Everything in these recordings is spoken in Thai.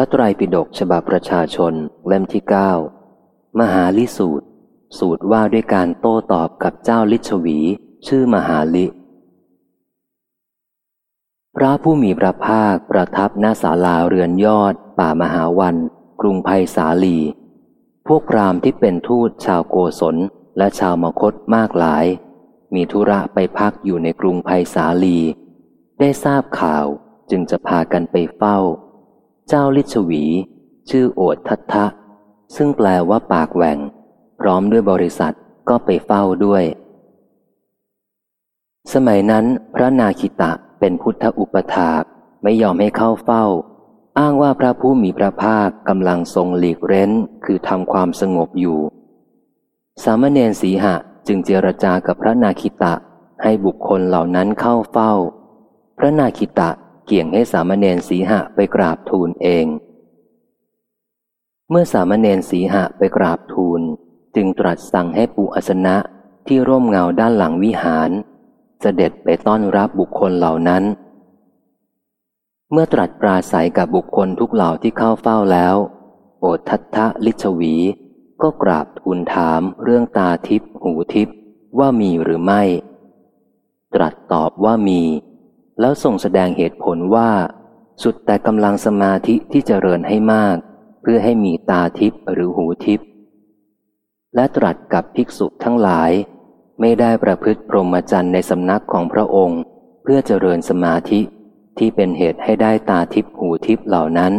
ระไตรปิฎกฉบับประชาชนเล่มที่เก้ามหาลิสูตร สูตรว่าด้วยการโต้ตอบกับเจ้าลิชวี ชื่อมหาลิ พระผู้มีพระภาคประทับหน้าศาลาเรือนยอด ป่ามหาวัน กรุงไพศาลี พวกพรามที่เป็นทูตชาวโกศลและชาวมคตมากหลาย มีธุระไปพักอยู่ในกรุงไพศาลี ได้ทราบข่าวจึงจะพากันไปเฝ้า เจ้าลิชวี ชื่อโอดทัตทะ ซึ่งแปลว่าปากแหว่ง พร้อมด้วยบริษัทก็ไปเฝ้าด้วย สมัยนั้นพระนาคิตะเป็นพุทธอุปถากไม่ยอมให้เข้าเฝ้า อ้างว่าพระผู้มีพระภาคกำลังทรงหลีกเร้น คือทำความสงบอยู่ สามเณรสีหะจึงเจรจากับพระนาคิตะให้บุคคลเหล่านั้นเข้าเฝ้า พระนาคิตะ เกี่ยงให้สามเณรสีหะไปกราบทูลเอง เมื่อสามเณรสีหะไปกราบทูล จึงตรัสสั่งให้ปูอัสนะที่ร่มเงาด้านหลังวิหาร เสด็จไปต้อนรับบุคคลเหล่านั้น เมื่อตรัสปราศัยกับบุคคลทุกเหล่าที่เข้าเฝ้าแล้ว โอทัตทะลิชวี ก็กราบทูลถามเรื่องตาทิพหูทิพว่ามีหรือไม่ ตรัสตอบว่ามี แล้วส่งแสดงเหตุผลว่า สุดแต่กำลังสมาธิที่จเจริญให้มาก เพื่อให้มีตาทิพหรือหูทิพและตรัสกับภิกษุทั้งหลาย ไม่ได้ประพฤติพรหมจรรย์ในสำนักของพระองค์ เพื่อเจริญสมาธิที่เป็นเหตุให้ได้ตาทิพหูทิพเหล่านั้น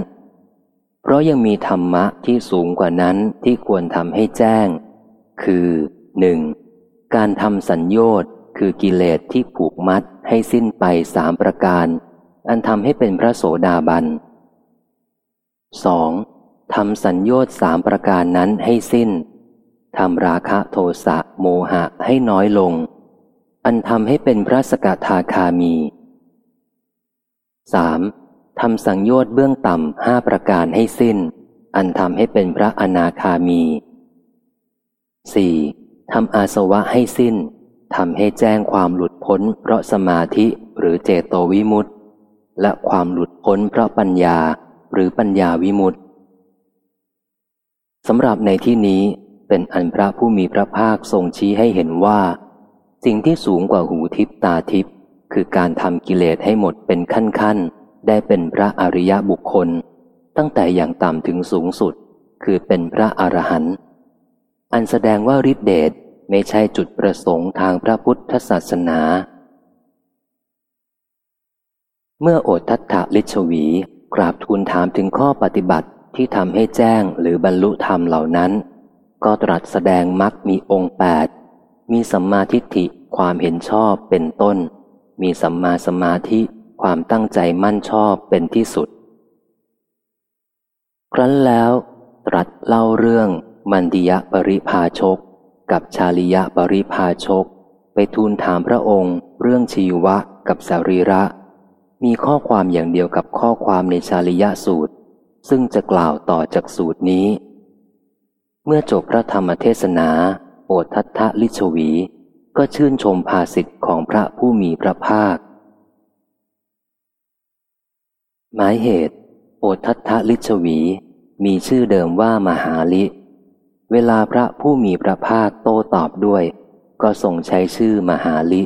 เพราะยังมีธรรมะที่สูงกว่านั้นที่ควรทำให้แจ้ง คือหนึ่งการทำสัญญน์ คือกิเลสที่ผูกมัดให้สิ้นไปสามประการ อันทำให้เป็นพระโสดาบัน 2. ทำสัญญน์สามประการนั้นให้สิ้นทำราคะโทสะโมหะให้น้อยลง อันทำให้เป็นพระสกทาคามี 3. ทำสังโยชน์เบื้องต่ำห้าประการให้สิ้น อันทำให้เป็นพระอนาคามี 4. ทำอาสวะให้สิ้น ทำให้แจ้งความหลุดพ้นเพราะสมาธิหรือเจโตวิมุตติและความหลุดพ้นเพราะปัญญาหรือปัญญาวิมุตติสำหรับในที่นี้เป็นอันพระผู้มีพระภาคทรงชี้ให้เห็นว่า สิ่งที่สูงกว่าหูทิพตาทิพคือการทำกิเลสให้หมดเป็นขั้นๆ ได้เป็นพระอริยบุคคล ตั้งแต่อย่างต่ำถึงสูงสุด คือเป็นพระอรหันต์อันแสดงว่าฤทธิเดช ไม่ใช่จุดประสงค์ทางพระพุทธศาสนา เมื่อโอทัตถะลิชวี กราบทูลถามถึงข้อปฏิบัติที่ทำให้แจ้งหรือบรรลุธรรมเหล่านั้น ก็ตรัสแสดงมรรคมีองค์แปดมีสัมมาทิฏฐิความเห็นชอบเป็นต้น มีสัมมาสมาธิความตั้งใจมั่นชอบเป็นที่สุด ครั้นแล้ว ตรัสเล่าเรื่องมันดิยะปริภาชก กับชาลิยะปริภาชก ไปทูลถามพระองค์ เรื่องชีวะกับสรีระ มีข้อความอย่างเดียวกับข้อความในชาลิยะสูตร ซึ่งจะกล่าวต่อจากสูตรนี้ เมื่อจบพระธรรมเทศนา โอทัตทะลิชวี ก็ชื่นชมภาสิทธิ์ของพระผู้มีพระภาค หมายเหตุ โอทัตทะลิชวี มีชื่อเดิมว่ามหาลิ เวลาพระผู้มีพระภาคโต้ตอบด้วย ก็ทรงใช้ชื่อมหาลิ